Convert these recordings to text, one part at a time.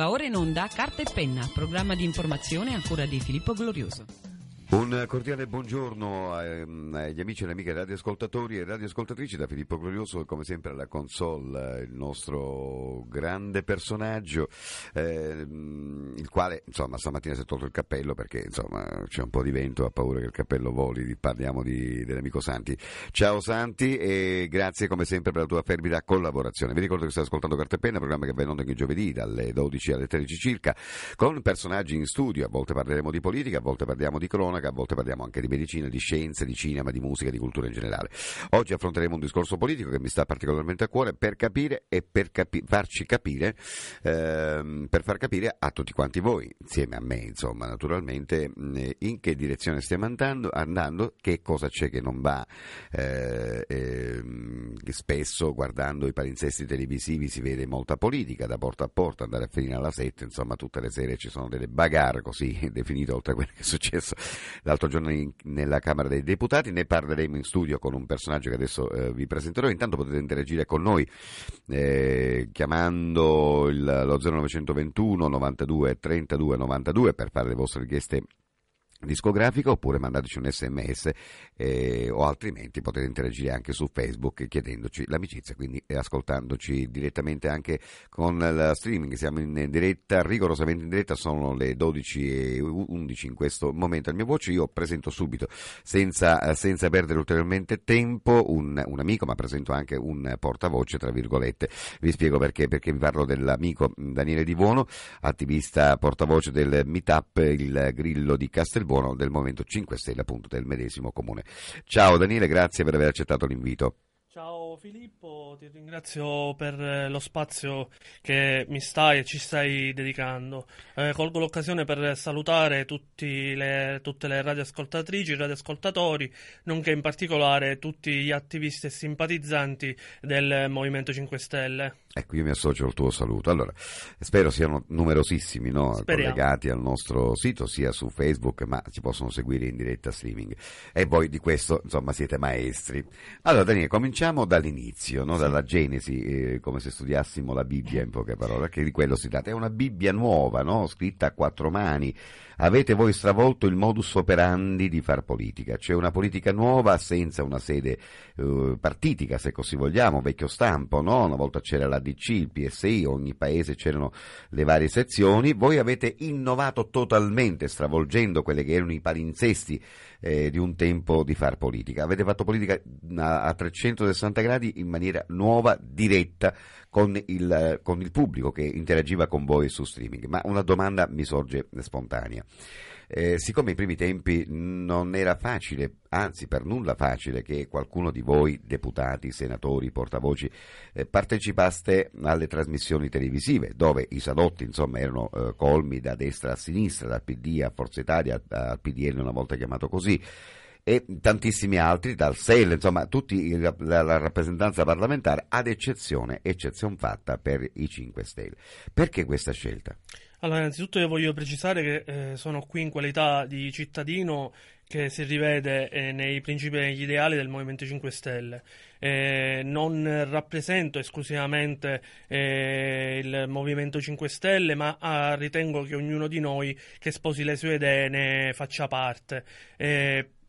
Va ora in onda Carta e Penna, programma di informazione a cura di Filippo Glorioso. Un cordiale buongiorno ehm, agli amici e alle amiche radioascoltatori e radioascoltatrici da Filippo Glorioso, come sempre alla console, il nostro grande personaggio, ehm, il quale insomma stamattina si è tolto il cappello perché insomma c'è un po' di vento, ha paura che il cappello voli, parliamo di, dell'amico Santi. Ciao Santi e grazie come sempre per la tua fervida collaborazione. Vi ricordo che stai ascoltando Carta e Penna, programma che va ogni giovedì dalle 12 alle 13 circa, con personaggi in studio, a volte parleremo di politica, a volte parliamo di cronaca, a volte parliamo anche di medicina, di scienze, di cinema, di musica, di cultura in generale. Oggi affronteremo un discorso politico che mi sta particolarmente a cuore per capire e per capi- farci capire, ehm, per far capire a tutti quanti voi, insieme a me, insomma, naturalmente, in che direzione stiamo andando, andando che cosa c'è che non va. Eh, eh, spesso guardando i palinsesti televisivi si vede molta politica da porta a porta, andare a finire alla 7, insomma, tutte le sere ci sono delle bagarre, così definite oltre a quello che è successo l'altro giorno in, nella Camera dei Deputati, ne parleremo in studio con un personaggio che adesso eh, vi presenterò, intanto potete interagire con noi eh, chiamando il, lo 0921 92 32 92 per fare le vostre richieste discografica oppure mandateci un sms eh, o altrimenti potete interagire anche su Facebook chiedendoci l'amicizia quindi eh, ascoltandoci direttamente anche con la streaming. Siamo in diretta rigorosamente in diretta sono le 12 e 11 in questo momento al mio voce. Io presento subito senza, senza perdere ulteriormente tempo un, un, amico ma presento anche un portavoce tra virgolette. Vi spiego perché perché vi parlo dell'amico Daniele Di Buono attivista portavoce del Meetup il Grillo di Castelbuono buono del Movimento 5 Stelle, appunto del medesimo comune. Ciao Daniele, grazie per aver accettato l'invito. Ciao Filippo, ti ringrazio per eh, lo spazio che mi stai e ci stai dedicando. Eh, colgo l'occasione per salutare le, tutte le radioascoltatrici, radioascoltatori, nonché in particolare tutti gli attivisti e simpatizzanti del Movimento 5 Stelle. Ecco, io mi associo al tuo saluto. Allora, spero siano numerosissimi no? collegati al nostro sito, sia su Facebook, ma ci possono seguire in diretta streaming. E voi di questo, insomma, siete maestri. Allora, Daniele, cominciamo dall'inizio, no? dalla Genesi, eh, come se studiassimo la Bibbia in poche parole, perché di quello si tratta. È una Bibbia nuova, no? scritta a quattro mani. Avete voi stravolto il modus operandi di far politica, cioè una politica nuova senza una sede eh, partitica, se così vogliamo, vecchio stampo, no? Una volta c'era la DC, il PSI, ogni paese c'erano le varie sezioni, voi avete innovato totalmente, stravolgendo quelli che erano i palinsesti eh, di un tempo di far politica. Avete fatto politica a, a 360 gradi in maniera nuova, diretta, con il, con il pubblico che interagiva con voi su streaming. Ma una domanda mi sorge spontanea. Eh, siccome ai primi tempi non era facile, anzi per nulla facile, che qualcuno di voi, deputati, senatori, portavoci, eh, partecipaste alle trasmissioni televisive, dove i sadotti insomma, erano eh, colmi da destra a sinistra, dal PD a Forza Italia, al PDL una volta chiamato così, e tantissimi altri, dal SEL, insomma, tutti la, la rappresentanza parlamentare, ad eccezione, eccezione fatta per i 5 Stelle. Perché questa scelta? Allora, innanzitutto io voglio precisare che eh, sono qui in qualità di cittadino che si rivede eh, nei principi e negli ideali del Movimento 5 Stelle. Eh, non rappresento esclusivamente eh, il Movimento 5 Stelle, ma ah, ritengo che ognuno di noi che sposi le sue idee ne faccia parte.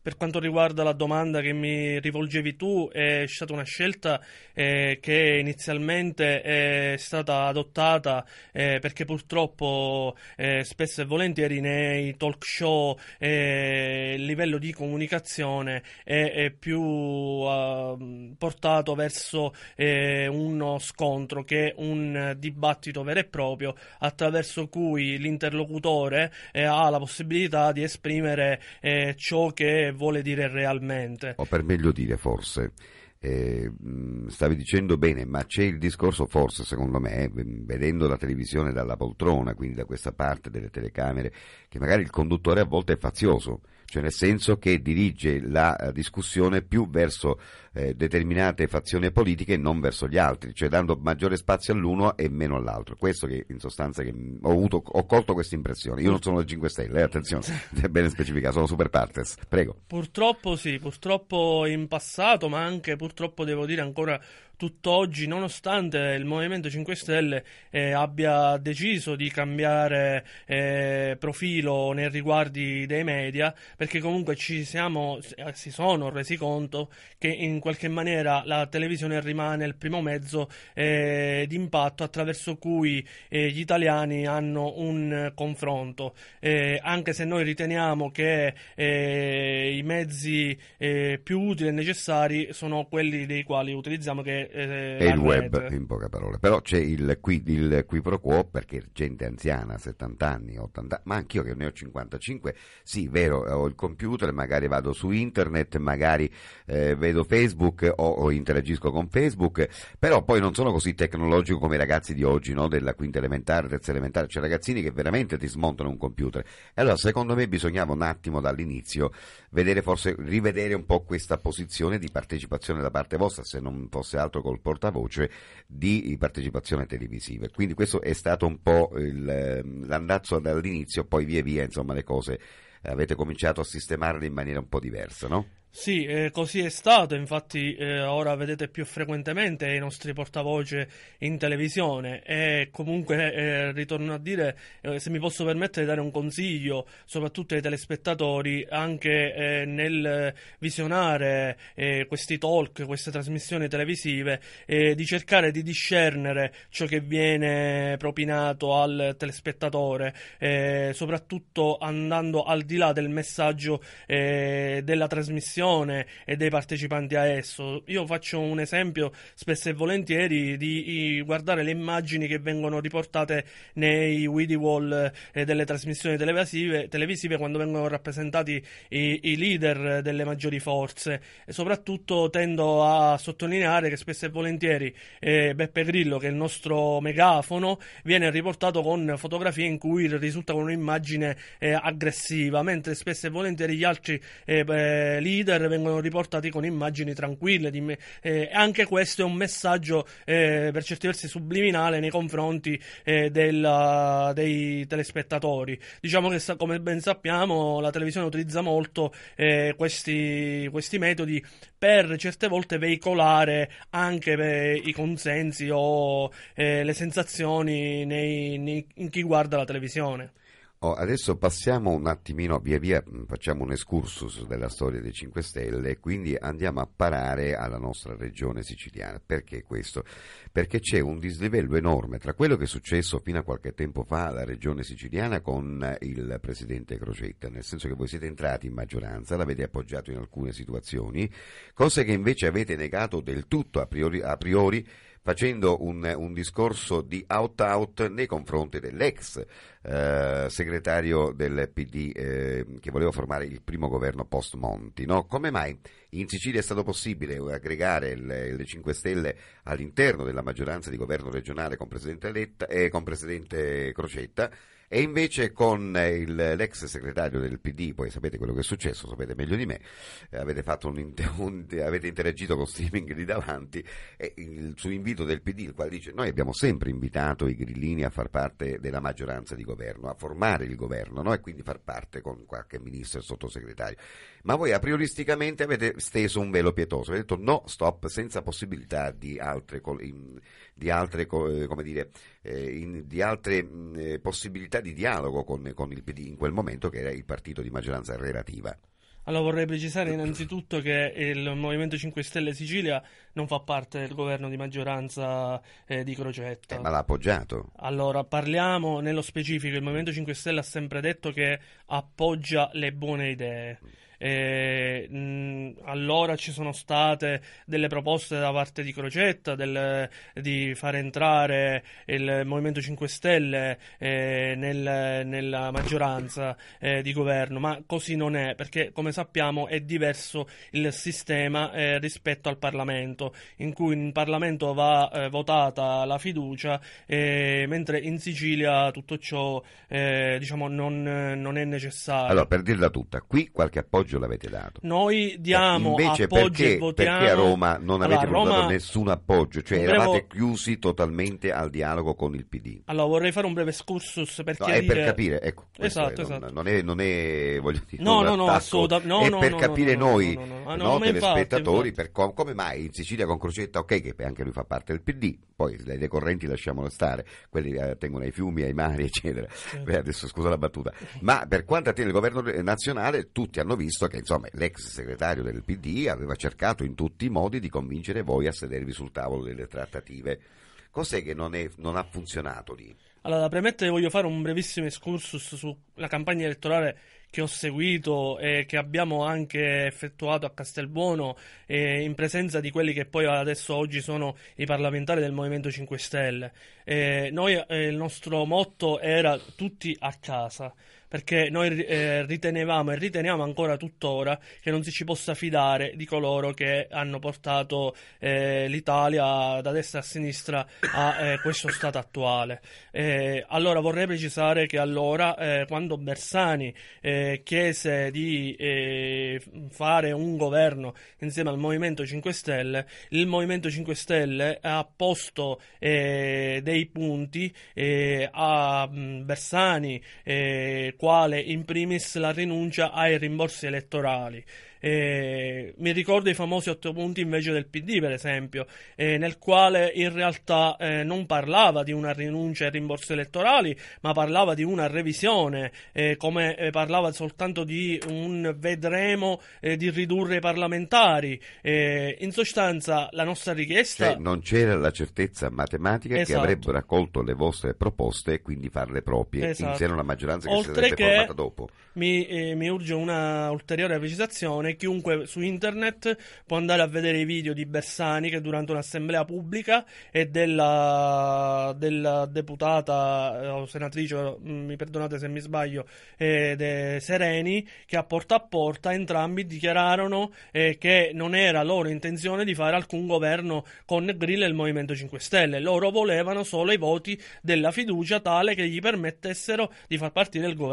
Per quanto riguarda la domanda che mi rivolgevi tu, è stata una scelta eh, che inizialmente è stata adottata eh, perché purtroppo eh, spesso e volentieri nei talk show eh, il livello di comunicazione è, è più uh, portato verso eh, uno scontro che un dibattito vero e proprio attraverso cui l'interlocutore eh, ha la possibilità di esprimere ciò che vuole dire realmente. O per meglio dire, forse. Eh, stavi dicendo bene, ma c'è il discorso forse, secondo me, vedendo la televisione dalla poltrona, quindi da questa parte delle telecamere, che magari il conduttore a volte è fazioso, cioè nel senso che dirige la eh, discussione più verso eh, determinate fazioni politiche e non verso gli altri, cioè dando maggiore spazio all'uno e meno all'altro. Questo che in sostanza che ho, avuto, ho colto questa impressione. Io non sono del 5 Stelle, eh, attenzione, è bene specificato, sono super partes. Prego. Purtroppo sì, purtroppo in passato, ma anche purtroppo devo dire ancora tutt'oggi, nonostante il Movimento 5 Stelle eh, abbia deciso di cambiare eh, profilo nei riguardi dei media, perché comunque ci siamo, si sono resi conto che in qualche maniera la televisione rimane il primo mezzo eh, d'impatto attraverso cui eh, gli italiani hanno un confronto, eh, anche se noi riteniamo che eh, i mezzi più utili e necessari sono quelli dei quali utilizziamo che eh, è il web rete. in poche parole però c'è il qui, il qui pro quo perché gente anziana 70 anni 80 ma anch'io che ne ho 55 sì vero ho il computer magari vado su internet magari eh, vedo facebook o, o, interagisco con facebook però poi non sono così tecnologico come i ragazzi di oggi no? della quinta elementare terza elementare c'è ragazzini che veramente ti smontano un computer allora secondo me bisognava un attimo dall'inizio vedere forse rivedere un po' questa posizione di partecipazione da parte vostra se non fosse altro col portavoce di partecipazione televisiva. Quindi questo è stato un po' il, ehm, l'andazzo dall'inizio, poi via via insomma le cose avete cominciato a sistemarle in maniera un po' diversa, no? Sì, eh, così è stato, infatti eh, ora vedete più frequentemente i nostri portavoce in televisione. E comunque eh, ritorno a dire, eh, se mi posso permettere dare un consiglio, soprattutto ai telespettatori, anche eh, nel visionare eh, questi talk, queste trasmissioni televisive, di cercare di discernere ciò che viene propinato al telespettatore, soprattutto andando al di là del messaggio della trasmissione trasmissione e dei partecipanti a esso. Io faccio un esempio spesso e volentieri di guardare le immagini che vengono riportate nei video wall eh, delle trasmissioni televisive, televisive quando vengono rappresentati i, i, leader delle maggiori forze e soprattutto tendo a sottolineare che spesso e volentieri eh, Beppe Grillo, che è il nostro megafono, viene riportato con fotografie in cui risulta con un'immagine eh, aggressiva, mentre spesso e volentieri gli altri eh, leader leader vengono riportati con immagini tranquille. Me- eh, anche questo è un messaggio eh, per certi versi subliminale nei confronti eh, della, dei telespettatori. Diciamo che, come ben sappiamo, la televisione utilizza molto eh, questi, questi metodi per certe volte veicolare anche i consensi o eh, le sensazioni nei, nei, in chi guarda la televisione. Oh, adesso passiamo un attimino, via via mm, facciamo un excursus della storia dei 5 Stelle e quindi andiamo a parare alla nostra regione siciliana. Perché questo? Perché c'è un dislivello enorme tra quello che è successo fino a qualche tempo fa alla regione siciliana con il presidente Crocetta, nel senso che voi siete entrati in maggioranza, l'avete appoggiato in alcune situazioni, cose che invece avete negato del tutto a priori, a priori facendo un, un discorso di out-out nei confronti dell'ex eh, segretario del PD eh, che voleva formare il primo governo post-Monti. No? Come mai in Sicilia è stato possibile aggregare le, le 5 Stelle all'interno della maggioranza di governo regionale con Presidente, Letta, eh, con Presidente Crocetta? E invece con il, l'ex segretario del PD, poi sapete quello che è successo, sapete meglio di me, eh, avete, un, un, avete, interagito con streaming lì davanti, e il, su invito del PD, il quale dice noi abbiamo sempre invitato i grillini a far parte della maggioranza di governo, a formare il governo no? e quindi far parte con qualche ministro e sottosegretario. Ma voi a prioristicamente avete steso un velo pietoso, avete detto no, stop, senza possibilità di altre... Di altre, eh, dire, eh, di altre eh, possibilità di dialogo con, con il PD in quel momento che era il partito di maggioranza relativa. Allora vorrei precisare innanzitutto che il Movimento 5 Stelle Sicilia non fa parte del governo di maggioranza eh, di Crocetta. Eh, ma l'ha appoggiato. Allora parliamo nello specifico, il Movimento 5 Stelle ha sempre detto che appoggia le buone idee. Mm. E, mh, allora ci sono state delle proposte da parte di Crocetta del, di far entrare il Movimento 5 Stelle eh, nel, nella maggioranza eh, di governo, ma così non è, perché come sappiamo è diverso il sistema eh, rispetto al Parlamento, in cui in Parlamento va eh, votata la fiducia, mentre in Sicilia tutto ciò eh, diciamo non, non, è necessario. Allora, per dirla tutta, qui qualche appoggio appoggio l'avete dato. Noi diamo Invece appoggio perché, e votiamo... perché a Roma non avete Allora, Roma- nessun appoggio? Cioè eravate chiusi totalmente al dialogo con il PD. Allora, vorrei fare un breve excursus per No, è per capire, ecco. Esatto, è, esatto. Non, è, non è, voglio dire, No, no, no, attacco, assoluta- no, è no, per no, capire no, no, noi, no, no, telespettatori, com- come mai in Sicilia con Crocetta, ok, che anche lui fa parte del PD, poi le decorrenti lasciamolo stare, quelli eh, tengono ai fiumi, ai mari, eccetera. Beh, adesso scusa la battuta. Ma per quanto attiene il governo nazionale, tutti hanno visto che insomma, l'ex segretario del PD aveva cercato in tutti i modi di convincere voi a sedervi sul tavolo delle trattative. Cos'è che non, è- non ha funzionato lì? Allora, da premettere voglio fare un brevissimo excursus sulla campagna elettorale che ho seguito e che abbiamo anche effettuato a Castelbuono eh, in presenza di quelli che poi adesso oggi sono i parlamentari del Movimento 5 Stelle. Eh, noi, eh, il nostro motto era tutti a casa. Perché noi eh, ritenevamo e riteniamo ancora tuttora che non si ci possa fidare di coloro che hanno portato eh, l'Italia da destra a sinistra a eh, questo stato attuale. Eh, allora vorrei precisare che allora, eh, quando Bersani eh, chiese di fare un governo insieme al Movimento 5 Stelle, il Movimento 5 Stelle ha posto dei punti a mh, Bersani, quale in primis la rinuncia ai rimborsi elettorali. Eh, mi ricordo i famosi otto punti invece del PD, per esempio, eh, nel quale in realtà eh, non parlava di una rinuncia ai rimborsi elettorali, ma parlava di una revisione, eh, come eh, parlava soltanto di un vedremo eh, di ridurre i parlamentari. In sostanza, la nostra richiesta. Cioè, non c'era la certezza matematica che Esatto. avrebbero accolto le vostre proposte e quindi farle proprie Esatto. in seno alla maggioranza che si Oltre dopo. Mi, eh, mi urge una ulteriore precisazione. Chiunque su internet può andare a vedere i video di Bersani che durante un'assemblea pubblica e della, della deputata eh, o senatrice, mm, mi perdonate se mi sbaglio, eh, de Sereni, che a porta a porta entrambi dichiararono eh, che non era loro intenzione di fare alcun governo con Grillo e il Movimento 5 Stelle. Loro volevano solo i voti della fiducia tale che gli permettessero di far partire il governo.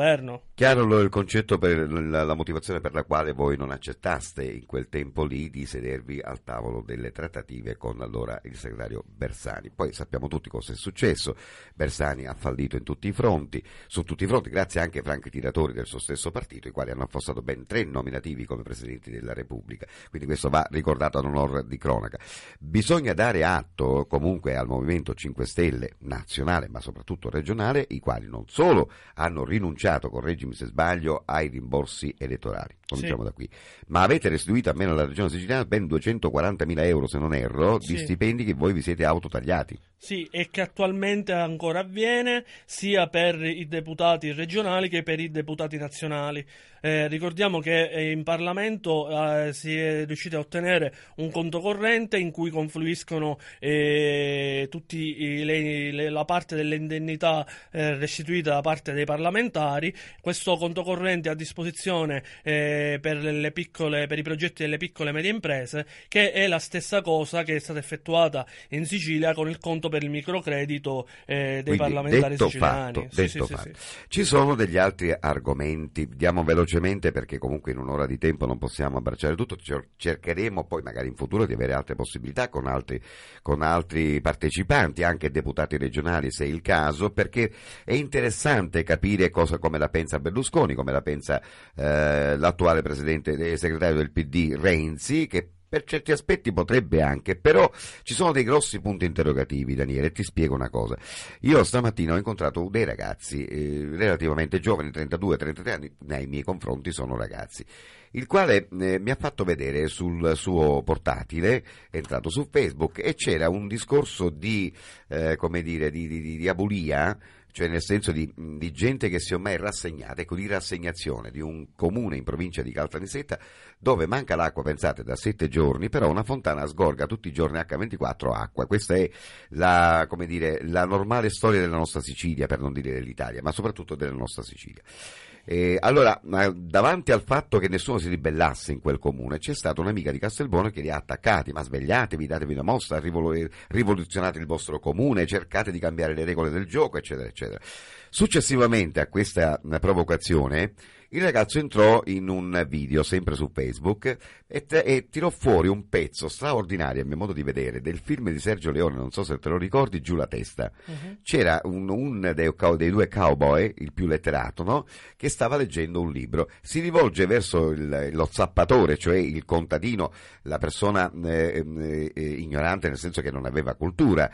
Chiaro lo- il concetto per la, la motivazione per la quale voi non accettaste in quel tempo lì di sedervi al tavolo delle trattative con allora il segretario Bersani. Poi sappiamo tutti cosa è successo. Bersani ha fallito in tutti i fronti, su tutti i fronti, grazie anche ai franchi tiratori del suo stesso partito, i quali hanno affossato ben tre nominativi come presidenti della Repubblica. Quindi questo va ricordato ad onore di cronaca. Bisogna dare atto comunque al Movimento 5 Stelle nazionale, ma soprattutto regionale, i quali non solo hanno rinunciato, correggimi se sbaglio, ai rimborsi elettorali, cominciamo Sì. da qui, ma avete restituito almeno alla regione siciliana ben 240.000 euro, se non erro, di Sì. stipendi che voi vi siete autotagliati. Sì, e che attualmente ancora avviene sia per i deputati regionali che per i deputati nazionali. Eh, ricordiamo che eh, in Parlamento eh, si è riusciti a ottenere un conto corrente in cui confluiscono eh, tutti le- le- la parte dell'indennità eh, restituita da parte dei parlamentari. Questo conto corrente a disposizione eh, per, le piccole, per i progetti delle piccole e medie imprese, che è la stessa cosa che è stata effettuata in Sicilia con il conto per il microcredito eh, dei Quindi, parlamentari detto siciliani. fatto, Sì, detto sì, fatto. sì. Ci sono degli altri argomenti, diamo velocemente perché comunque in un'ora di tempo non possiamo abbracciare tutto, Cer- cercheremo poi magari in futuro di avere altre possibilità con altri, con altri partecipanti, anche deputati regionali se è il caso, perché è interessante capire cosa, come la pensa Berlusconi, come la pensa eh, l'attuale presidente e segretario del PD Renzi, che per certi aspetti potrebbe anche, però ci sono dei grossi punti interrogativi, Daniele, e ti spiego una cosa. Io stamattina ho incontrato dei ragazzi eh, relativamente giovani, 32-33 anni, nei miei confronti sono ragazzi, il quale eh, mi ha fatto vedere sul suo portatile, è entrato su Facebook, e c'era un discorso di, eh, come dire, di, di, di- di abulia, cioè nel senso di, di gente che si è ormai rassegnata, ecco di rassegnazione di un comune in provincia di Caltanissetta dove manca l'acqua, pensate, da sette giorni, però una fontana sgorga tutti i giorni H24 acqua. Questa è la, come dire, la normale storia della nostra Sicilia, per non dire dell'Italia, ma soprattutto della nostra Sicilia. Eh, allora, davanti al fatto che nessuno si ribellasse in quel comune, c'è stata un'amica di Castelbuono che li ha attaccati, ma svegliatevi, datevi una mossa, rivol- rivoluzionate il vostro comune, cercate di cambiare le regole del gioco, eccetera, eccetera. Successivamente a questa provocazione, il ragazzo entrò in un video, sempre su Facebook, e, te, e, tirò fuori un pezzo straordinario, a mio modo di vedere, del film di Sergio Leone, non so se te lo ricordi, Giù la testa. Uh-huh. C'era un, un dei, dei, due cowboy, il più letterato, no? che stava leggendo un libro. Si rivolge verso il, lo zappatore, cioè il contadino, la persona eh, eh, eh ignorante nel senso che non aveva cultura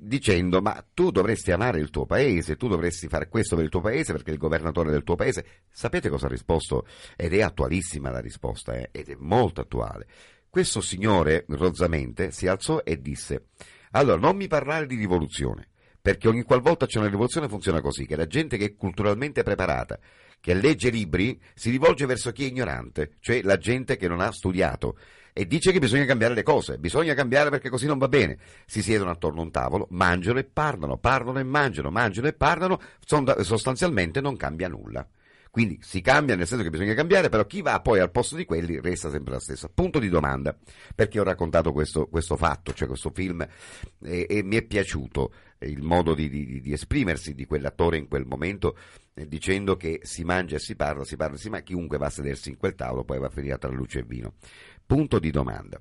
dicendo ma tu dovresti amare il tuo paese, tu dovresti fare questo per il tuo paese perché il governatore del tuo paese. Sapete cosa ha risposto? Ed è attualissima la risposta, eh? ed è molto attuale. Questo signore, rozzamente, si alzò e disse allora non mi parlare di rivoluzione, perché ogni qualvolta c'è una rivoluzione funziona così, che la gente che è culturalmente preparata, che legge libri, si rivolge verso chi è ignorante, cioè la gente che non ha studiato e dice che bisogna cambiare le cose, bisogna cambiare perché così non va bene. Si siedono attorno a un tavolo, mangiano e parlano, parlano e mangiano, mangiano e parlano, sostanzialmente non cambia nulla. Quindi si cambia nel senso che bisogna cambiare, però chi va poi al posto di quelli resta sempre la stessa. Punto di domanda, perché ho raccontato questo, questo fatto, cioè questo film, e, e, mi è piaciuto il modo di, di, di esprimersi di quell'attore in quel momento, eh, dicendo che si mangia e si parla, si parla e si mangia, chiunque va a sedersi in quel tavolo poi va a finire tra luce e vino. Punto di domanda.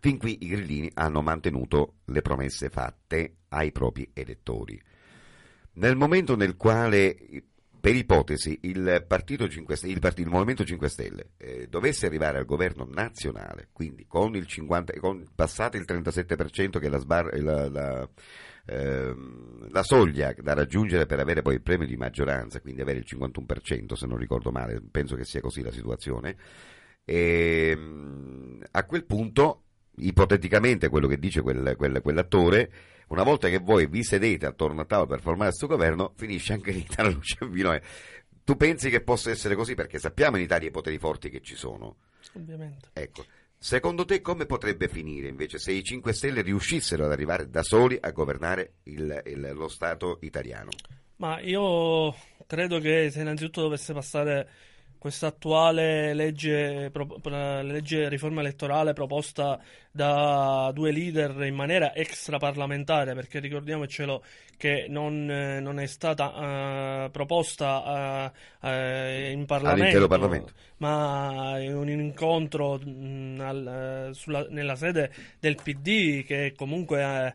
Fin qui i grillini hanno mantenuto le promesse fatte ai propri elettori. Nel momento nel quale, per ipotesi, il, Partito 5 Stelle, il, partito, il Movimento 5 Stelle eh, dovesse arrivare al governo nazionale, quindi con il 50, con, passato il 37% che è la, sbar, la, la, eh, la, soglia da raggiungere per avere poi il premio di maggioranza, quindi avere il 51% se non ricordo male, penso che sia così la situazione, e, ehm, a quel punto, ipoteticamente, quello che dice quel, quel, quell'attore, una volta che voi vi sedete attorno a tavola per formare questo governo, finisce anche la luce in vino. Tu pensi che possa essere così? Perché sappiamo in Italia i poteri forti che ci sono. Ovviamente. Ecco. Secondo te come potrebbe finire invece se i 5 Stelle riuscissero ad arrivare da soli a governare il, il, lo Stato italiano? Ma io credo che se innanzitutto dovesse passare questa attuale legge, legge riforma elettorale proposta da due leader in maniera extraparlamentare, perché ricordiamocelo che non, non è stata uh, proposta uh, uh, in Parlamento, Parlamento, ma in un incontro mh, mm, al, sulla, nella sede del PD che comunque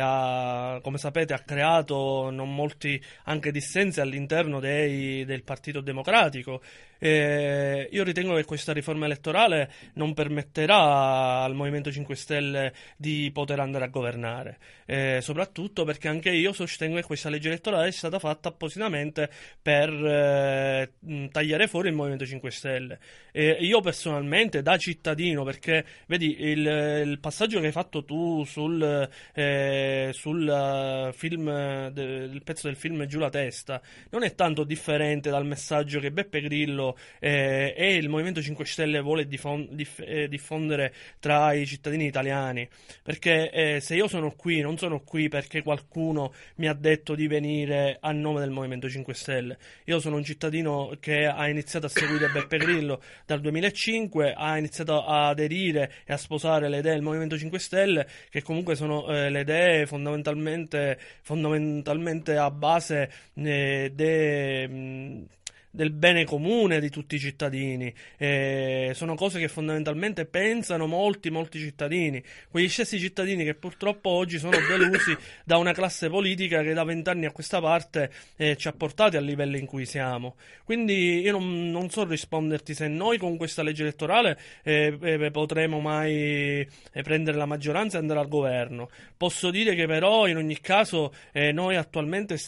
ha, come sapete ha creato non molti anche dissensi all'interno dei, del Partito Democratico. Eh, io ritengo che questa riforma elettorale non permetterà al Movimento 5 Stelle di poter andare a governare, eh, soprattutto perché anche io sostengo che questa legge elettorale è stata fatta appositamente per eh, tagliare fuori il Movimento 5 Stelle. io personalmente, da cittadino, perché vedi il, il passaggio che hai fatto tu sul, eh, sul uh, film, de, il pezzo del film Giù la testa, non è tanto differente dal messaggio che Beppe Grillo eh, e il Movimento 5 Stelle vuole diffon- diff- eh, diffondere tra i cittadini italiani. Perché eh, se io sono qui, non sono qui perché qualcuno mi ha detto di venire a nome del Movimento 5 Stelle. Io sono un cittadino che ha iniziato a seguire Beppe Grillo dal 2005, ha iniziato a aderire e a sposare le idee del Movimento 5 Stelle, che comunque sono eh, le idee fondamentalmente, fondamentalmente a base eh, de, del bene comune di tutti i cittadini. Eh, sono cose che fondamentalmente pensano molti, molti cittadini. Quegli stessi cittadini che purtroppo oggi sono delusi da una classe politica che da vent'anni a questa parte eh, ci ha portati al livello in cui siamo. Quindi io non, non so risponderti se noi con questa legge elettorale eh, eh potremo mai eh, prendere la maggioranza e andare al governo. Posso dire che però in ogni caso eh, noi attualmente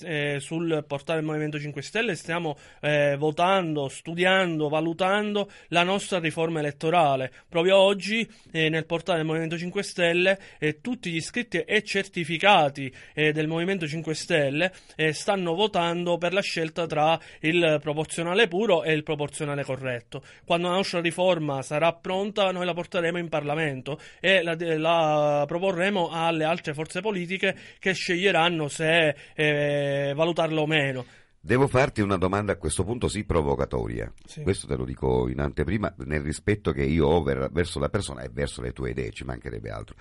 sul portale del Movimento 5 Stelle stiamo votando, studiando, valutando la nostra riforma elettorale. Proprio oggi eh, nel portale del Movimento 5 Stelle eh, tutti gli iscritti e certificati eh, del Movimento 5 Stelle eh, stanno votando per la scelta tra il proporzionale puro e il proporzionale corretto. Quando la nostra riforma sarà pronta noi la porteremo in Parlamento e la, la proporremo alle altre forze politiche che sceglieranno se eh, valutarla o meno. Devo farti una domanda a questo punto sì provocatoria. Sì. Questo te lo dico in anteprima nel rispetto che io ho ver- verso la persona e verso le tue idee, ci mancherebbe altro.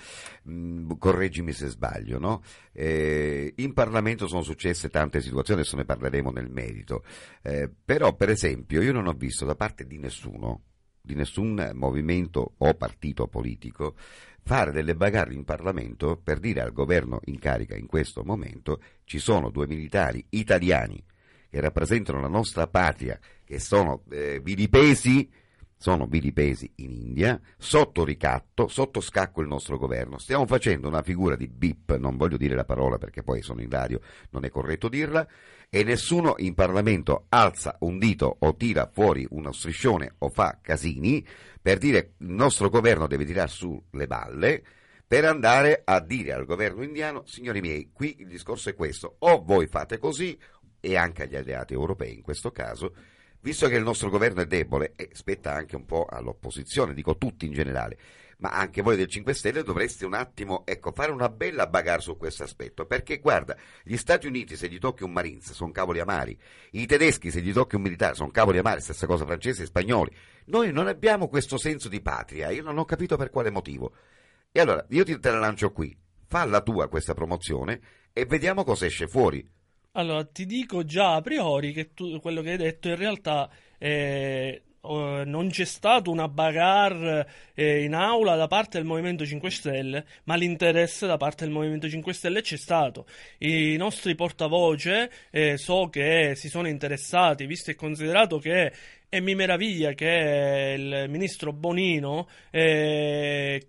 Mm, correggimi se sbaglio, no? Eh, in Parlamento sono successe tante situazioni, adesso ne parleremo nel merito. Eh, però, per esempio, io non ho visto da parte di nessuno, di nessun movimento o partito politico, fare delle bagarre in Parlamento per dire al governo in carica in questo momento ci sono due militari italiani che rappresentano la nostra patria, che sono eh, vilipesi, sono vilipesi in India, sotto ricatto, sotto scacco il nostro governo. Stiamo facendo una figura di bip, non voglio dire la parola perché poi sono in radio, non è corretto dirla, e nessuno in Parlamento alza un dito o tira fuori uno striscione o fa casini per dire il nostro governo deve tirare su le balle per andare a dire al governo indiano, signori miei, qui il discorso è questo, o voi fate così e anche agli alleati europei in questo caso, visto che il nostro governo è debole e spetta anche un po' all'opposizione, dico tutti in generale, ma anche voi del 5 Stelle dovreste un attimo ecco, fare una bella bagarre su questo aspetto, perché guarda, gli Stati Uniti se gli tocchi un Marines sono cavoli amari, i tedeschi se gli tocchi un militare sono cavoli amari, stessa cosa francesi e spagnoli, noi non abbiamo questo senso di patria, io non ho capito per quale motivo. E allora, io te la lancio qui, fa la tua questa promozione e vediamo cosa esce fuori. Allora, ti dico già a priori che tu, quello che hai detto in realtà eh, non c'è stata una bagarre eh, in aula da parte del Movimento 5 Stelle, ma l'interesse da parte del Movimento 5 Stelle c'è stato. I nostri portavoce eh, so che si sono interessati, visto e considerato che e mi meraviglia che il ministro Bonino, eh,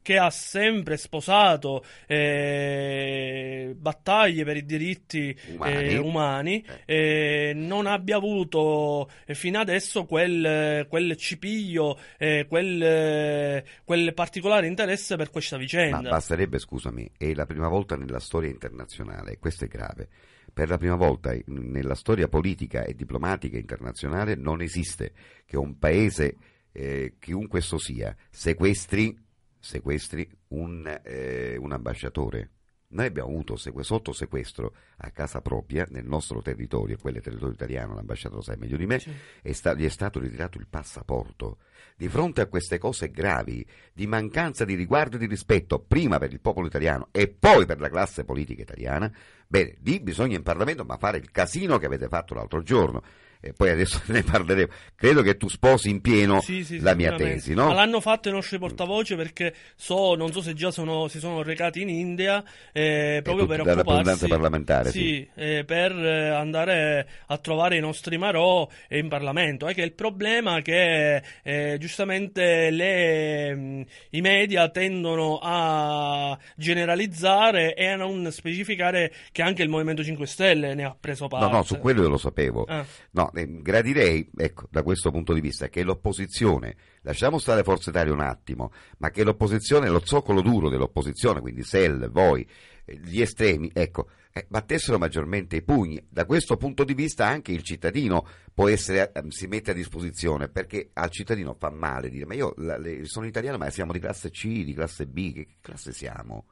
che ha sempre sposato eh, battaglie per i diritti Umani. eh, umani, eh, non abbia avuto eh, fino adesso quel, quel cipiglio, eh, quel, eh, quel particolare interesse per questa Ma vicenda. basterebbe, scusami, è la prima volta nella storia internazionale, questo è grave. Per la prima volta nella storia politica e diplomatica internazionale non esiste che un paese, eh, chiunque esso sia, sequestri, sequestri un, eh, un ambasciatore. Noi abbiamo avuto seque- sotto sequestro a casa propria, nel nostro territorio, quello è territorio italiano, l'ambasciatore lo sai meglio di me, Sì. è sta- gli è stato ritirato il passaporto. Di fronte a queste cose gravi, di mancanza di riguardo e di rispetto, prima per il popolo italiano e poi per la classe politica italiana, bene, lì bisogna in Parlamento ma fare il casino che avete fatto l'altro giorno. E poi adesso ne parleremo. Credo che tu sposi in pieno Sì, sì, la mia tesi, no? Ma l'hanno fatto i nostri portavoce perché so, non so se già sono- si sono recati in India eh, proprio per occuparsi parlamentare, sì. sì, eh, per eh, andare a trovare i nostri marò in Parlamento. È che il problema è che eh, giustamente le, mh, i media tendono a generalizzare e a non specificare che anche il Movimento 5 Stelle ne ha preso parte. No, no, su quello io lo sapevo. Ah. No, gradirei, ecco, da questo punto di vista, che l'opposizione, lasciamo stare Forza Italia un attimo, ma che l'opposizione, lo zoccolo duro dell'opposizione, quindi SEL, voi, eh, gli estremi, ecco, eh, battessero maggiormente i pugni. Da questo punto di vista anche il cittadino essere, eh, si mette a disposizione, perché al cittadino fa male dire, ma io la- le- sono italiano, ma siamo di classe C, di classe B, che classe siamo?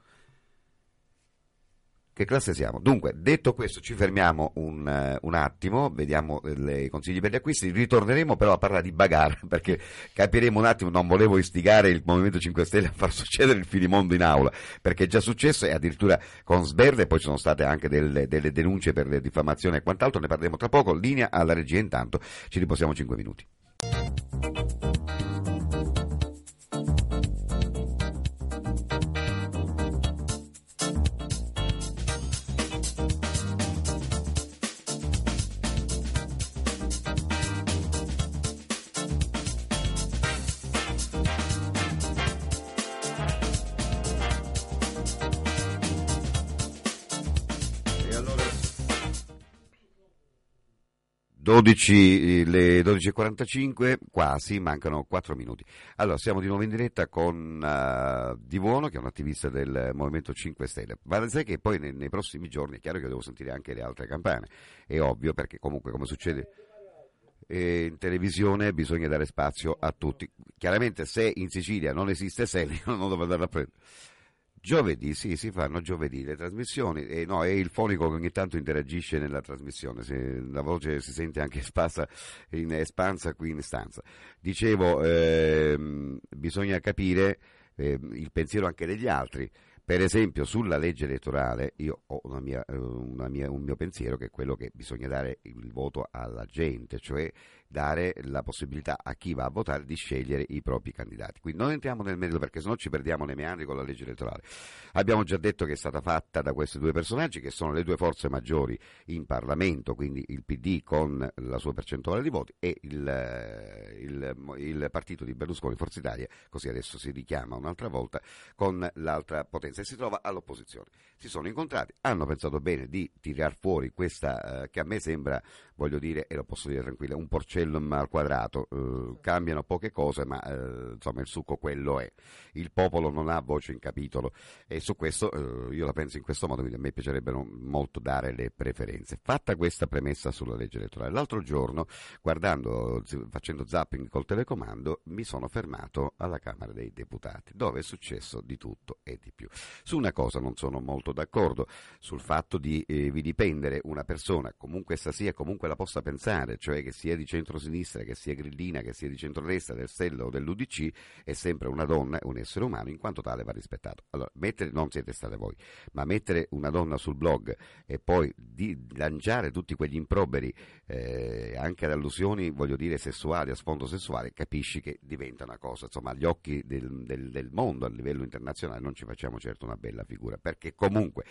Che classe siamo? Dunque, detto questo, ci fermiamo un, eh, un attimo, vediamo eh, i consigli per gli acquisti, ritorneremo però a parlare di bagarre, perché capiremo un attimo, non volevo istigare il Movimento 5 Stelle a far succedere il finimondo in aula, perché è già successo e addirittura con Sberde, poi ci sono state anche delle, delle denunce per diffamazione e quant'altro, ne parleremo tra poco, linea alla regia intanto, ci riposiamo 5 minuti. 12, le 12.45, quasi, mancano 4 minuti. Allora, siamo di nuovo in diretta con uh, Divono, che è un attivista del Movimento 5 Stelle. Vale a dire che poi nei, nei prossimi giorni è chiaro che devo sentire anche le altre campane, è ovvio, perché comunque come succede eh, in televisione bisogna dare spazio a tutti. Chiaramente se in Sicilia non esiste Sele, io non devo andare a prendere. Giovedì, sì, si fanno giovedì le trasmissioni e no, è il fonico che ogni tanto interagisce nella trasmissione, se, la voce si sente anche espansa, in, espansa qui in stanza. Dicevo, ehm, bisogna capire ehm, il pensiero anche degli altri. Per esempio, sulla legge elettorale, io ho una mia, una mia, un mio pensiero che è quello che bisogna dare il voto alla gente, cioè dare la possibilità a chi va a votare di scegliere i propri candidati. Quindi non entriamo nel merito perché sennò ci perdiamo nei meandri con la legge elettorale. Abbiamo già detto che è stata fatta da questi due personaggi che sono le due forze maggiori in Parlamento, quindi il PD con la sua percentuale di voti e il, il, il partito di Berlusconi, Forza Italia, così adesso si richiama un'altra volta, con l'altra potenza e si trova all'opposizione. Si sono incontrati, hanno pensato bene di tirar fuori questa eh, che a me sembra, voglio dire, e lo posso dire tranquilla, un porcello Porcellum al quadrato, eh, cambiano poche cose, ma eh, insomma il succo quello è. Il popolo non ha voce in capitolo e su questo eh, io la penso in questo modo, quindi a me piacerebbe molto dare le preferenze. Fatta questa premessa sulla legge elettorale, l'altro giorno, guardando, facendo zapping col telecomando, mi sono fermato alla Camera dei Deputati, dove è successo di tutto e di più. Su una cosa non sono molto d'accordo, sul fatto di eh, vi dipendere una persona, comunque essa sia, comunque la possa pensare, cioè che sia di centro centrosinistra, che sia grillina, che sia di centrodestra, del Stella o dell'UDC, è sempre una donna, un essere umano, in quanto tale va rispettato. Allora, mettere, non siete state voi, ma mettere una donna sul blog e poi lanciare tutti quegli improberi, eh, anche ad allusioni, voglio dire, sessuali, a sfondo sessuale, capisci che diventa una cosa, insomma, agli occhi del, del, del mondo a livello internazionale non ci facciamo certo una bella figura, perché comunque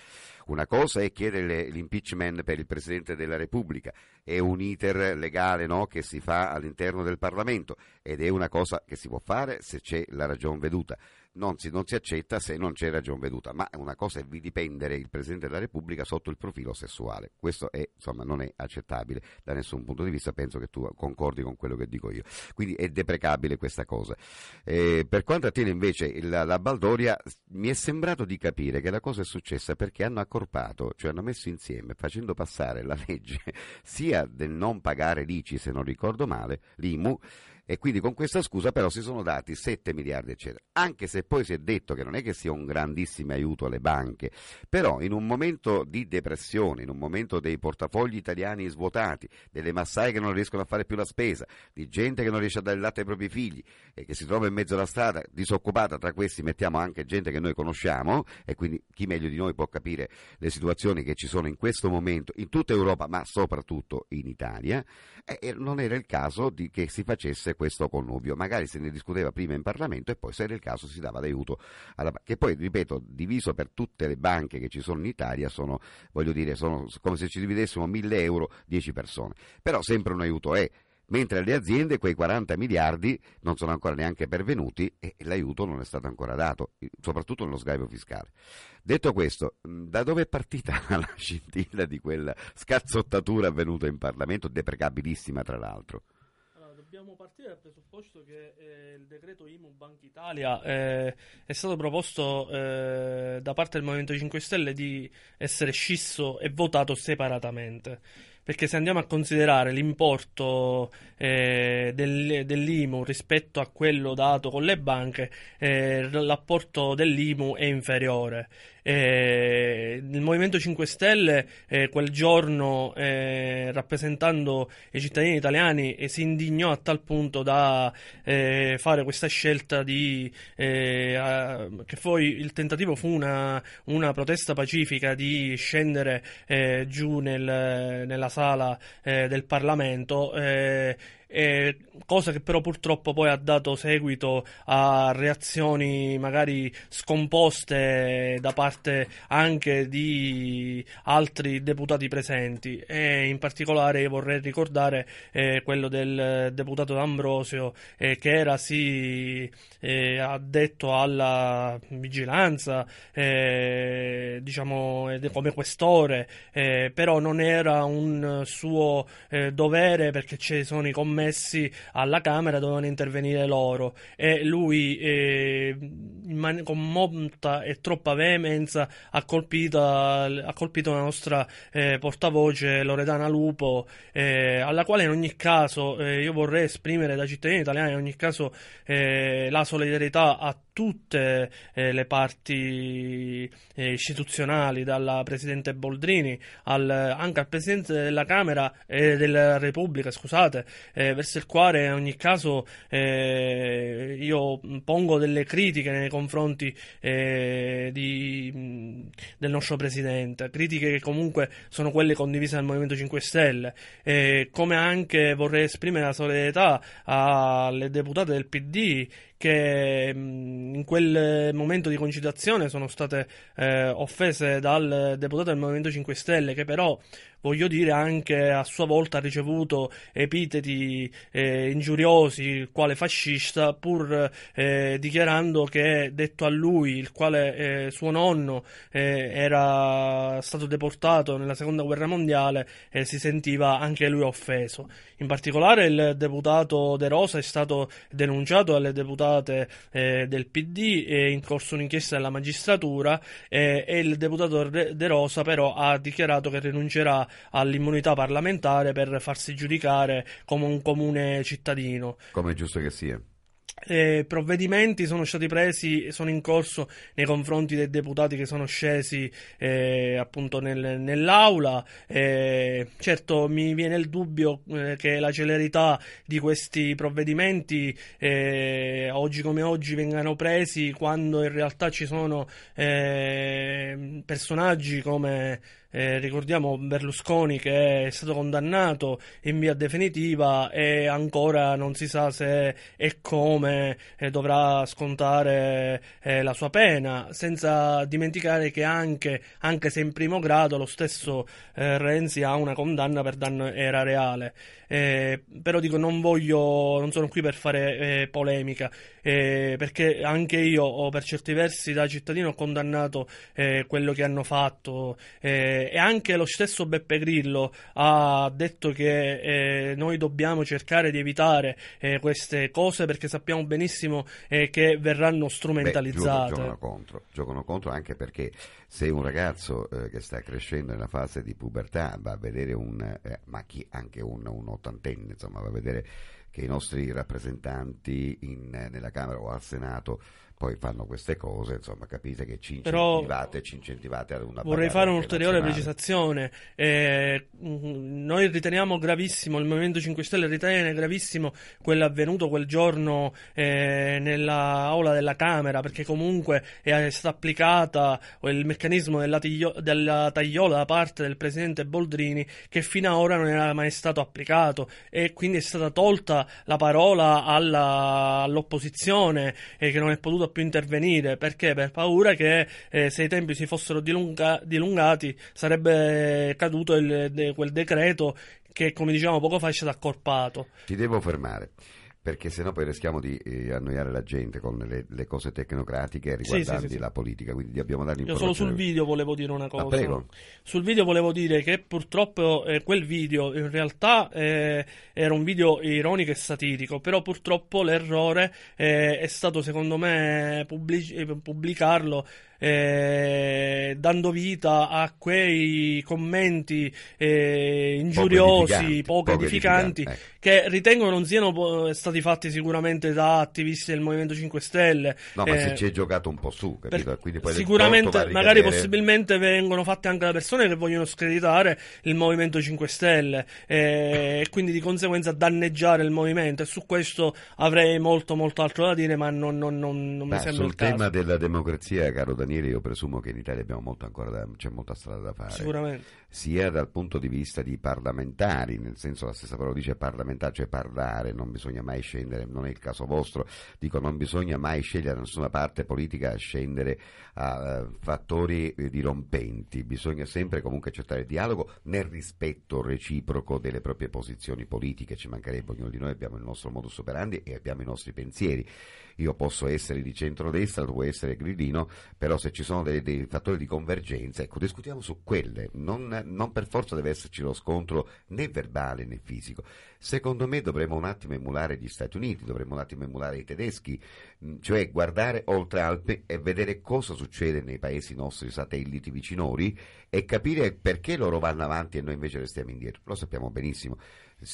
una cosa è chiedere l'impeachment per il Presidente della Repubblica, è un iter legale no, che si fa all'interno del Parlamento ed è una cosa che si può fare se c'è la ragione veduta non si, non si, accetta se non c'è ragione veduta, ma una cosa è dipendere il Presidente della Repubblica sotto il profilo sessuale. Questo è, insomma, non è accettabile da nessun punto di vista, penso che tu concordi con quello che dico io. Quindi è deprecabile questa cosa. Eh, per quanto attiene invece il, la Baldoria, mi è sembrato di capire che la cosa è successa perché hanno accorpato, cioè hanno messo insieme, facendo passare la legge sia del non pagare l'ICI, se non ricordo male, l'IMU, e quindi con questa scusa però si sono dati 7 miliardi eccetera. Anche se poi si è detto che non è che sia un grandissimo aiuto alle banche, però in un momento di depressione, in un momento dei portafogli italiani svuotati, delle massaie che non riescono a fare più la spesa, di gente che non riesce a dare il latte ai propri figli e che si trova in mezzo alla strada disoccupata, tra questi mettiamo anche gente che noi conosciamo e quindi chi meglio di noi può capire le situazioni che ci sono in questo momento in tutta Europa ma soprattutto in Italia, e non era il caso di che si facesse questo connubio. Magari se ne discuteva prima in Parlamento e poi se era il caso si dava d'aiuto alla che poi, ripeto, diviso per tutte le banche che ci sono in Italia sono, voglio dire, sono come se ci dividessimo 1000 euro 10 persone. Però sempre un aiuto è mentre alle aziende quei 40 miliardi non sono ancora neanche pervenuti e l'aiuto non è stato ancora dato, soprattutto nello sgravio fiscale. Detto questo, da dove è partita la scintilla di quella scazzottatura avvenuta in Parlamento, deprecabilissima tra l'altro? Dobbiamo partire dal presupposto che eh, il decreto IMU Banca Italia eh, è stato proposto eh, da parte del Movimento 5 Stelle di essere scisso e votato separatamente perché se andiamo a considerare l'importo eh, del, dell'IMU rispetto a quello dato con le banche, eh, l'apporto dell'IMU è inferiore. Eh, il Movimento 5 Stelle eh, quel giorno, eh, rappresentando i cittadini italiani, eh, si indignò a tal punto da eh, fare questa scelta di eh, a, che poi il tentativo fu una, una protesta pacifica di scendere giù nel, nella sala del Parlamento eh, cosa che però purtroppo poi ha dato seguito a reazioni magari scomposte da parte anche di altri deputati presenti. E in particolare vorrei ricordare eh, quello del deputato D'Ambrosio eh, che era sì eh, addetto alla vigilanza eh, diciamo come questore eh, però non era un suo dovere perché ci sono i commenti ammessi alla Camera dovevano intervenire loro. E lui eh, man- con molta e troppa veemenza ha colpito, ha colpito la nostra eh, portavoce Loredana Lupo eh, alla quale in ogni caso eh, io vorrei esprimere da cittadini italiani in ogni caso eh, la solidarietà a tutte eh, le parti eh, istituzionali, dalla Presidente Boldrini al, anche al Presidente della Camera e della Repubblica, scusate, eh, verso il quale in ogni caso eh, io pongo delle critiche nei confronti eh, di, del nostro Presidente, critiche che comunque sono quelle condivise dal Movimento 5 Stelle, come anche vorrei esprimere la solidarietà alle deputate del PD che in quel momento di concitazione sono state eh, offese dal deputato del Movimento 5 Stelle che però voglio dire, anche a sua volta ha ricevuto epiteti eh, ingiuriosi, quale fascista, pur eh, dichiarando che, detto a lui, il quale eh, suo nonno eh, era stato deportato nella seconda guerra mondiale, eh, si sentiva anche lui offeso. In particolare il deputato De Rosa è stato denunciato dalle deputate eh, del PD, è in corso un'inchiesta della magistratura e il deputato De Rosa però ha dichiarato che rinuncerà all'immunità parlamentare per farsi giudicare come un comune cittadino. Come è giusto che sia. Eh, provvedimenti sono stati presi, sono in corso nei confronti dei deputati che sono scesi eh, appunto nel, nell'aula. Eh, certo, mi viene il dubbio eh, che la celerità di questi provvedimenti eh, oggi come oggi vengano presi quando in realtà ci sono eh, personaggi come eh, ricordiamo Berlusconi che è stato condannato in via definitiva e ancora non si sa se e come eh, dovrà scontare eh, la sua pena, senza dimenticare che anche, anche, se in primo grado lo stesso eh, Renzi ha una condanna per danno era reale. Eh, però dico non voglio, non sono qui per fare eh, polemica, perché anche io per certi versi da cittadino ho condannato quello che hanno fatto eh, e anche lo stesso Beppe Grillo ha detto che eh, noi dobbiamo cercare di evitare queste cose perché sappiamo benissimo che verranno strumentalizzate. Beh, giocano, contro, giocano contro anche perché se un ragazzo che sta crescendo nella fase di pubertà va a vedere un, ma chi, anche un, un ottantenne, insomma, va a vedere che i nostri rappresentanti in, nella Camera o al Senato poi fanno queste cose, insomma, capite che ci incentivate, Però ci incentivate ad una Vorrei fare un'ulteriore precisazione. Eh, noi riteniamo gravissimo, il Movimento 5 Stelle ritiene gravissimo quello avvenuto quel giorno eh, nell'aula della Camera, perché comunque è stata applicata il meccanismo della, tiglio, della tagliola da parte del presidente Boldrini, che fino ad ora non era mai stato applicato, e quindi è stata tolta la parola alla, all'opposizione, eh, che non è potuto più intervenire. Perché? Per paura che eh, se i tempi si fossero dilunga- dilungati sarebbe caduto il, de- quel decreto che come dicevamo poco fa è stato accorpato. Ti devo fermare perché sennò poi rischiamo di eh, annoiare la gente con le, le cose tecnocratiche riguardanti sì, sì, sì, la politica, quindi dobbiamo dare Io solo sul video volevo dire una cosa. Ah, prego. Sul video volevo dire che purtroppo eh, quel video in realtà eh, era un video ironico e satirico, però purtroppo l'errore eh, è stato secondo me pubblic- eh, pubblicarlo eh, dando vita a quei commenti eh, ingiuriosi, poco edificanti, edificanti ecco. che ritengo non siano stati fatti sicuramente da attivisti del Movimento 5 Stelle. No, ma eh, si ci è giocato un po' su, capito? sicuramente, magari possibilmente vengono fatte anche da persone che vogliono screditare il Movimento 5 Stelle eh, e quindi di conseguenza danneggiare il movimento e su questo avrei molto molto altro da dire, ma non, non, non, non mi sembra il caso. Sul tema della democrazia, caro Daniele, Ranieri, io presumo che in Italia abbiamo molto ancora da, c'è molta strada da fare. Sicuramente. Sia dal punto di vista di parlamentari, nel senso la stessa parola dice parlamentare, cioè parlare, non bisogna mai scendere, non è il caso vostro, dico non bisogna mai scegliere da nessuna parte politica a scendere a uh, fattori eh, dirompenti, bisogna sempre comunque accettare il dialogo nel rispetto reciproco delle proprie posizioni politiche, ci mancherebbe, ognuno di noi abbiamo il nostro modus operandi e abbiamo i nostri pensieri. Io posso essere di centrodestra, tu puoi essere grillino, però se ci sono dei, dei fattori di convergenza, ecco, discutiamo su quelle, non, non, per forza deve esserci lo scontro né verbale né fisico. Secondo me dovremmo un attimo emulare gli Stati Uniti, dovremmo un attimo emulare i tedeschi, cioè guardare oltre Alpe e vedere cosa succede nei paesi nostri satelliti vicinori e capire perché loro vanno avanti e noi invece restiamo indietro. Lo sappiamo benissimo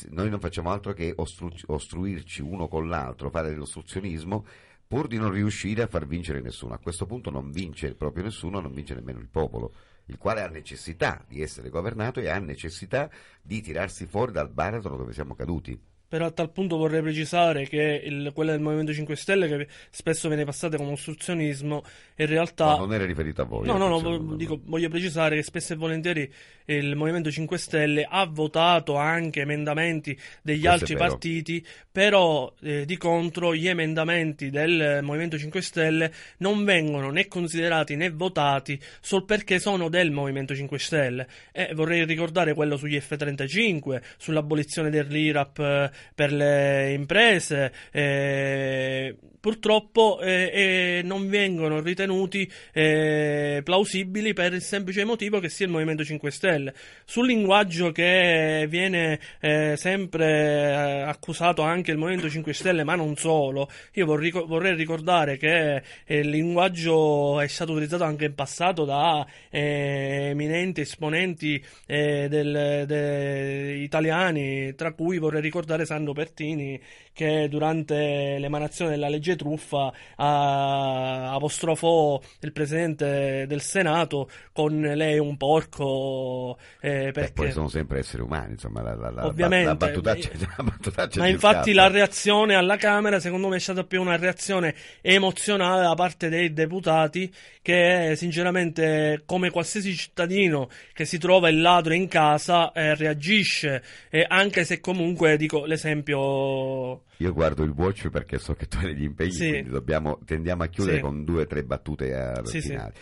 noi non facciamo altro che ostru- ostruirci uno con l'altro, fare dell'ostruzionismo pur di non riuscire a far vincere nessuno. A questo punto non vince proprio nessuno, non vince nemmeno il popolo, il quale ha necessità di essere governato e ha necessità di tirarsi fuori dal baratro dove siamo caduti. Però a tal punto vorrei precisare che il, quella del Movimento 5 Stelle, che spesso viene passata come ostruzionismo, in realtà. No, non era riferito a voi. No, no, no, dico, voglio precisare che spesso e volentieri il Movimento 5 Stelle ha votato anche emendamenti degli Questo altri partiti, però eh, di contro gli emendamenti del Movimento 5 Stelle non vengono né considerati né votati sol perché sono del Movimento 5 Stelle. E vorrei ricordare quello sugli F-35, sull'abolizione dell'IRAP eh, per le imprese, eh, purtroppo eh, eh, non vengono ritenuti eh, plausibili per il semplice motivo che sia il Movimento 5 Stelle. Sul linguaggio che viene eh, sempre eh, accusato anche il Movimento 5 Stelle, ma non solo, io vorrei, vorrei ricordare che il linguaggio è stato utilizzato anche in passato da eminenti esponenti del, de, italiani, tra cui vorrei ricordare Sandro Pertini, che durante l'emanazione della legge truffa a, apostrofò il presidente del Senato con lei un porco. Eh, perché... poi sono sempre esseri umani, insomma, la, la, Ovviamente, la, battutaccia, la battutaccia Ma infatti la reazione alla Camera, secondo me, è stata più una reazione emozionale da parte dei deputati che, sinceramente, come qualsiasi cittadino che si trova il ladro in casa, eh, reagisce, eh, anche se comunque, dico, l'esempio io guardo il watch perché so che tu hai degli impegni, sì. quindi dobbiamo, tendiamo a chiudere sì. con due o tre battute a sì, finale.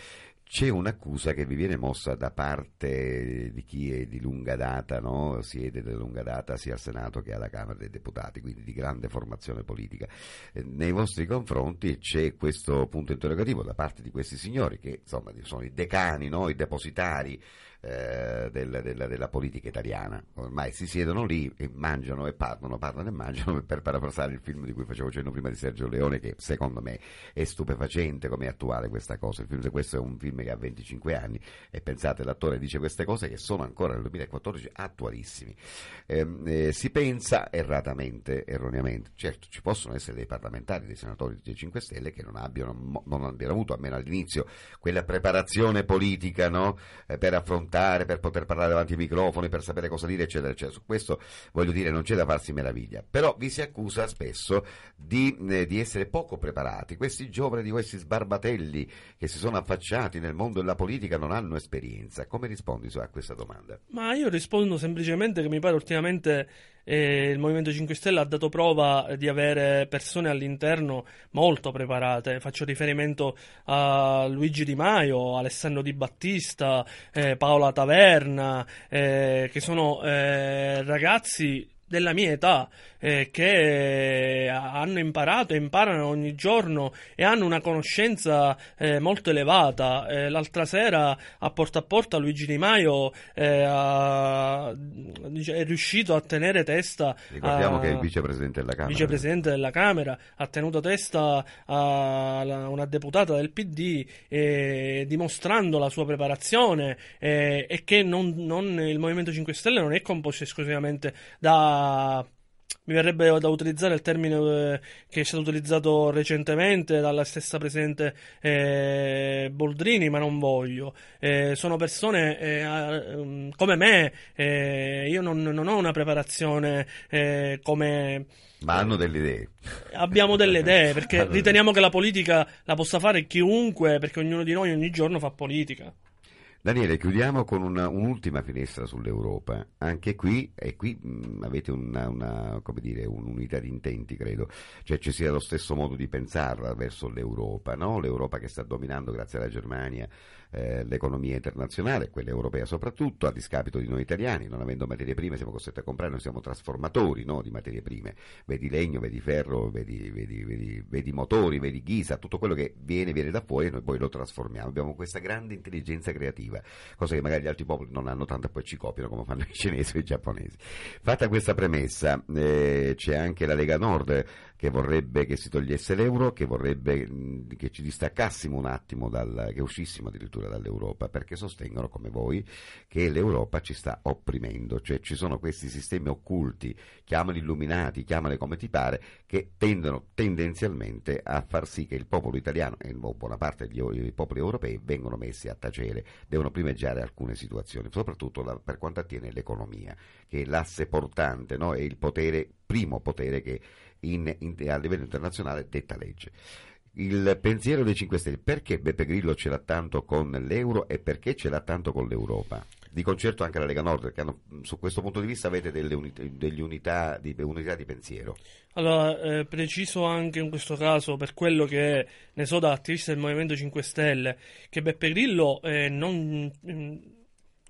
C'è un'accusa che vi viene mossa da parte di chi è di lunga data, no? siede di lunga data sia al Senato che alla Camera dei Deputati, quindi di grande formazione politica. Eh, nei vostri confronti c'è questo punto interrogativo da parte di questi signori che insomma sono i decani, no? i depositari eh, del, della, della, politica italiana. Ormai si siedono lì e mangiano e parlano, parlano e mangiano per parafrasare il film di cui facevo cenno prima di Sergio Leone che secondo me è stupefacente come attuale questa cosa. Il film, questo è un film che ha 25 anni e pensate l'attore dice queste cose che sono ancora nel 2014 attualissimi. Eh, eh, si pensa erratamente, erroneamente, certo ci possono essere dei parlamentari, dei senatori dei 5 Stelle che non abbiano, non abbiano avuto almeno all'inizio quella preparazione politica no? eh, per affrontare ascoltare, per poter parlare davanti ai microfoni, per sapere cosa dire, eccetera, eccetera. Su questo voglio dire non c'è da farsi meraviglia. Però vi si accusa spesso di, eh, di essere poco preparati. Questi giovani di questi sbarbatelli che si sono affacciati nel mondo della politica non hanno esperienza. Come rispondi a questa domanda? Ma io rispondo semplicemente che mi pare ultimamente eh, il Movimento 5 Stelle ha dato prova di avere persone all'interno molto preparate. Faccio riferimento a Luigi Di Maio, Alessandro Di Battista, eh, Paola Taverna, eh, che sono eh, ragazzi della mia età eh, che hanno imparato e imparano ogni giorno e hanno una conoscenza eh, molto elevata. Eh, l'altra sera a porta a porta Luigi Di Maio eh, ha, è riuscito a tenere testa. Ricordiamo a, che è il vicepresidente della Camera. Vicepresidente della Camera ha tenuto testa a una deputata del PD eh, dimostrando la sua preparazione eh, e che non, non, il Movimento 5 Stelle non è composto esclusivamente da mi verrebbe da utilizzare il termine eh, che è stato utilizzato recentemente dalla stessa presidente eh, Boldrini, ma non voglio. Eh, sono persone eh, mm, come me, eh, io non, non, ho una preparazione eh, come... Ma hanno delle idee. Abbiamo delle idee, perché riteniamo che la politica la possa fare chiunque, perché ognuno di noi ogni giorno fa politica. Daniele, chiudiamo con una, un'ultima finestra sull'Europa. Anche qui, e qui mh, avete una, una, dire, un'unità di intenti, credo, cioè ci sia lo stesso modo di pensarla verso l'Europa, no? l'Europa che sta dominando grazie alla Germania eh, l'economia internazionale, quella europea soprattutto, a discapito di noi italiani, non avendo materie prime siamo costretti a comprare, noi siamo trasformatori no, di materie prime, vedi legno, vedi ferro, vedi, vedi, vedi, vedi motori, vedi ghisa, tutto quello che viene viene da fuori e noi poi lo trasformiamo, abbiamo questa grande intelligenza creativa, cosa che magari gli altri popoli non hanno tanto e poi ci copiano come fanno i cinesi o i giapponesi. Fatta questa premessa, eh, c'è anche la Lega Nord che vorrebbe che si togliesse l'euro, che vorrebbe mh, che ci distaccassimo un attimo, dal, che uscissimo addirittura dall'Europa, perché sostengono come voi che l'Europa ci sta opprimendo, cioè ci sono questi sistemi occulti, chiamali illuminati, chiamali come ti pare, che tendono tendenzialmente a far sì che il popolo italiano e buona parte dei popoli europei vengano messi a tacere, devono primeggiare alcune situazioni, soprattutto da, per quanto attiene l'economia, che è l'asse portante no? è il potere, primo potere che in, in, a livello internazionale detta legge. Il pensiero dei 5 Stelle, perché Beppe Grillo ce l'ha tanto con l'euro e perché ce l'ha tanto con l'Europa? Di concerto anche la Lega Nord, perché hanno, su questo punto di vista avete delle, unità, di, unità, di, pensiero. Allora, eh, preciso anche in questo caso, per quello che ne so da attivista del Movimento 5 Stelle, che Beppe Grillo eh, non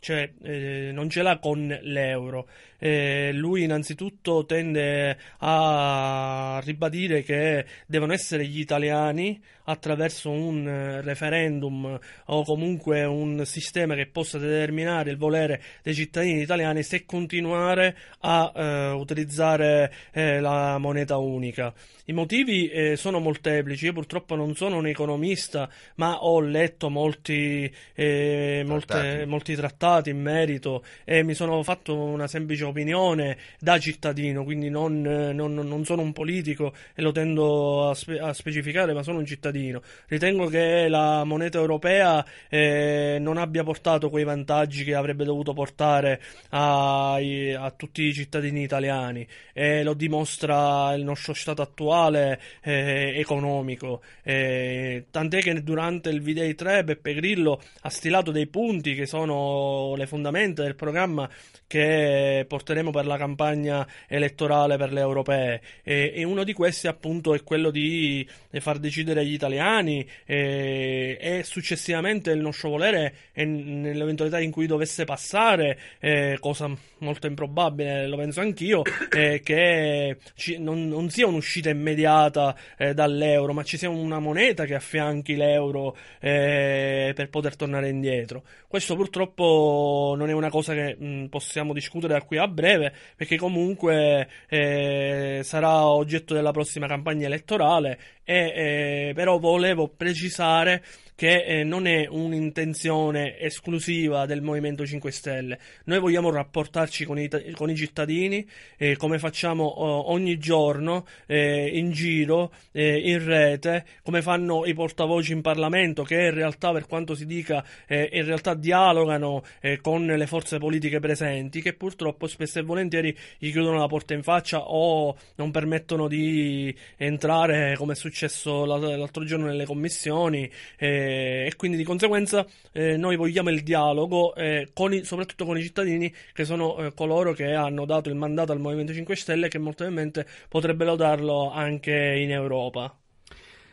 cioè eh, non ce l'ha con l'euro. Eh, lui innanzitutto tende a ribadire che devono essere gli italiani attraverso un eh, referendum o comunque un sistema che possa determinare il volere dei cittadini italiani se continuare a eh, utilizzare eh, la moneta unica. I motivi eh, sono molteplici, io purtroppo non sono un economista, ma ho letto molti, eh, molte, molti trattati in merito e mi sono fatto una semplice opinione da cittadino, quindi non, non, non sono un politico e lo tendo a, spe- a, specificare, ma sono un cittadino. Ritengo che la moneta europea eh, non abbia portato quei vantaggi che avrebbe dovuto portare a, a tutti i cittadini italiani e lo dimostra il nostro stato attuale eh, economico. Eh, tant'è che durante il V-Day 3 Beppe Grillo ha stilato dei punti che sono le fondamenta del programma che porteremo per la campagna elettorale per le europee. E, e uno di questi appunto è quello di far decidere gli italiani. E, e successivamente il nostro volere è nell'eventualità in cui dovesse passare eh, cosa molto improbabile lo penso anch'io eh, che ci, non, non, sia un'uscita immediata eh, dall'euro ma ci sia una moneta che affianchi l'euro eh, per poter tornare indietro. Questo purtroppo non è una cosa che mh, possiamo possiamo discutere da qui a breve, perché comunque eh, sarà oggetto della prossima campagna elettorale. E, eh, però volevo precisare che eh, non è un'intenzione esclusiva del Movimento 5 Stelle. Noi vogliamo rapportarci con i, con i cittadini eh, come facciamo oh, ogni giorno eh, in giro, eh, in rete, come fanno i portavoci in Parlamento che in realtà per quanto si dica eh, in realtà dialogano eh, con le forze politiche presenti che purtroppo spesso e volentieri gli chiudono la porta in faccia o non permettono di entrare come è successo l'altro giorno nelle commissioni. Eh, e quindi di conseguenza eh, noi vogliamo il dialogo eh, con i, soprattutto con i cittadini che sono eh, coloro che hanno dato il mandato al Movimento 5 Stelle e che molto probabilmente potrebbero darlo anche in Europa.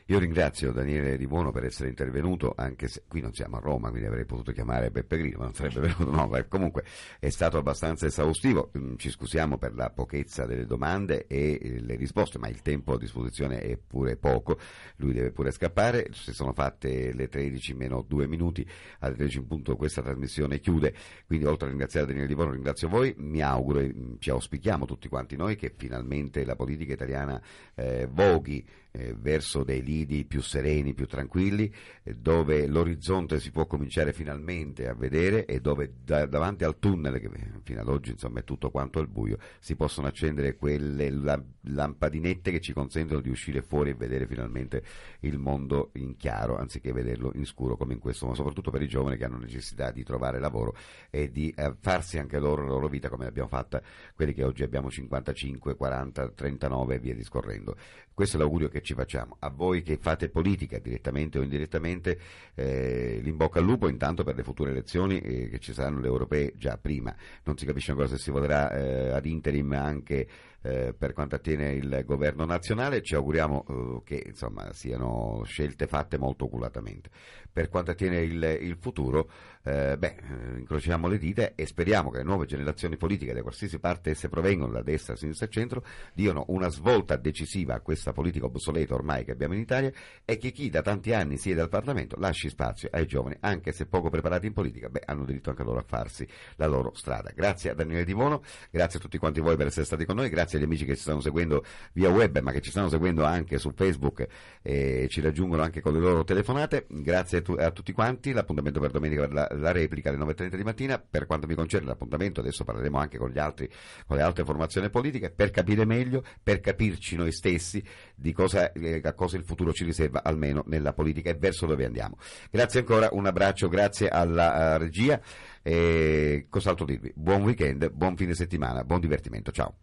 Io ringrazio Daniele Di Buono per essere intervenuto, anche se qui non siamo a Roma, quindi avrei potuto chiamare Beppe Grillo, ma non sarebbe venuto, no, comunque è stato abbastanza esaustivo, mm, ci scusiamo per la pochezza delle domande e eh, le risposte, ma il tempo a disposizione è pure poco, lui deve pure scappare, si sono fatte le 13 meno 2 minuti, alle 13 in punto questa trasmissione chiude, quindi oltre a ringraziare Daniele Di Buono ringrazio voi, mi auguro e mm, ci auspichiamo tutti quanti noi che finalmente la politica italiana eh, voghi eh, verso dei lidi più sereni, più tranquilli, eh, dove l'orizzonte si può cominciare finalmente a vedere e dove da, davanti al tunnel, che fino ad oggi insomma è tutto quanto al buio, si possono accendere quelle la, lampadinette che ci consentono di uscire fuori e vedere finalmente il mondo in chiaro, anziché vederlo in scuro come in questo, ma soprattutto per i giovani che hanno necessità di trovare lavoro e di eh, farsi anche loro la loro vita come l'abbiamo fatta quelli che oggi abbiamo 55, 40, 39 e via discorrendo. Questo è l'augurio che ci facciamo. A voi che fate politica direttamente o indirettamente, eh, bocca al lupo intanto per le future elezioni eh, che ci saranno le europee già prima. Non si capisce ancora se si voterà eh, ad interim anche eh, per quanto attiene il governo nazionale, ci auguriamo eh, che insomma, siano scelte fatte molto oculatamente. Per quanto attiene il, il futuro, eh, beh, eh, incrociamo le dita e speriamo che le nuove generazioni politiche, da qualsiasi parte esse provengono, da destra, sinistra e centro, diano una svolta decisiva a questa politica obsoleta ormai che abbiamo in Italia e che chi da tanti anni siede al Parlamento lasci spazio ai giovani, anche se poco preparati in politica, beh, hanno diritto anche loro a farsi la loro strada. Grazie a Daniele Di Mono, grazie a tutti quanti voi per essere stati con noi, grazie agli amici che ci stanno seguendo via web, ma che ci stanno seguendo anche su Facebook e ci raggiungono anche con le loro telefonate. Grazie a, tu- a tutti quanti. L'appuntamento per domenica la, la replica alle 9.30 di mattina. Per quanto mi concerne l'appuntamento, adesso parleremo anche con, altri, con le altre formazioni politiche per capire meglio, per capirci noi stessi di cosa, eh, a cosa il futuro ci riserva, almeno nella politica e verso dove andiamo. Grazie ancora, un abbraccio, grazie alla uh, regia. E cos'altro dirvi? Buon weekend, buon fine settimana, buon divertimento. Ciao.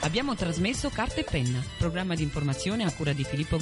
Abbiamo trasmesso Carta e Penna, programma di informazione a cura di Filippo